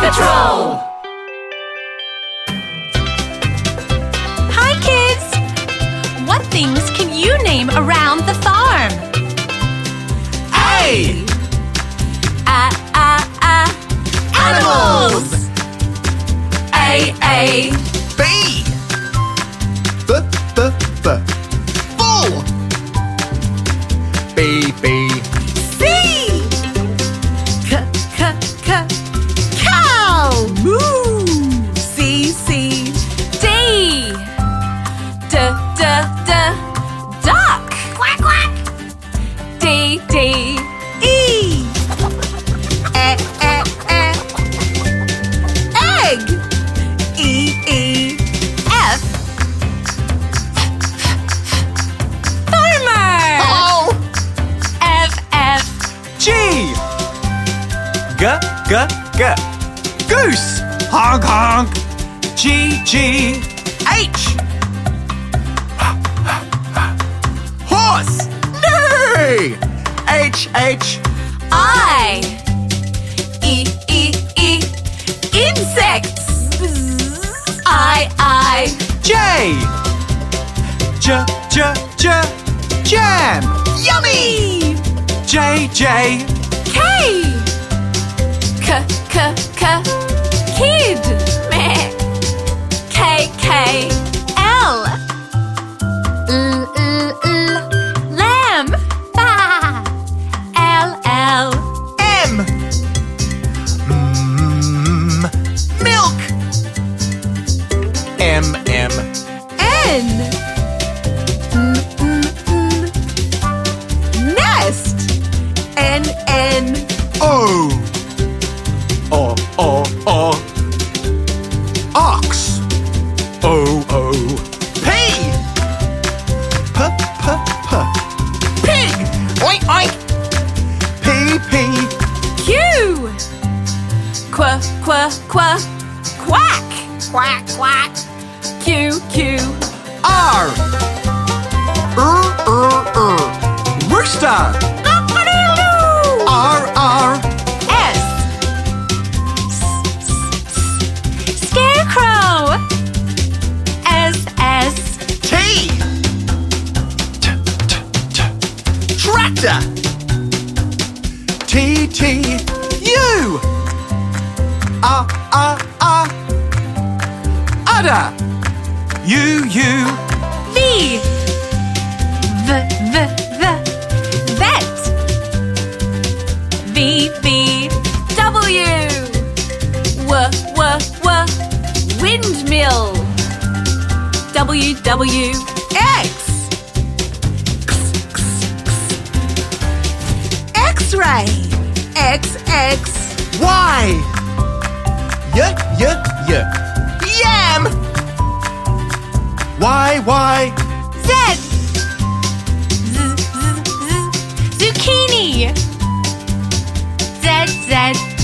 Patrol! Hi, kids! What things can you name around the farm? A! Ah, ah, ah. Animals! A, A. B. B, B, B. Bull. B, B. D, D, D. Duck. Quack, quack. D, D. E. E, E, E. Egg. E, E. F. Farmer. Oh. F, F. G. G, G, G. Goose. Honk, honk. G, G. H, H. I. E, E, E. Insects. I, I. J. J, J, J. Jam. Yummy. J, J. K. K, K, K. Kid. Meh. M, N. Nest. N, N. O. O, O, O. Ox. O, O. P. P, P, P. Pig. Oink, oink. P, P. Q. Qu, qu, qu. Quack. Quack, quack. Q, Q. R. R, R, R. Rooster. R, R. S. S, S, S. Scarecrow. S, S. T. T, T, T. Tractor. T, T. U. Ah, ah, ah. Udder. U, U. V. V, V, V. Vet. V, V. W. W, W, W. Windmill. W, W. X. X-ray. X, X. Y. Y, Y, Y. Y, Y. Z. Z, Z, Z. Zucchini. Z, Z.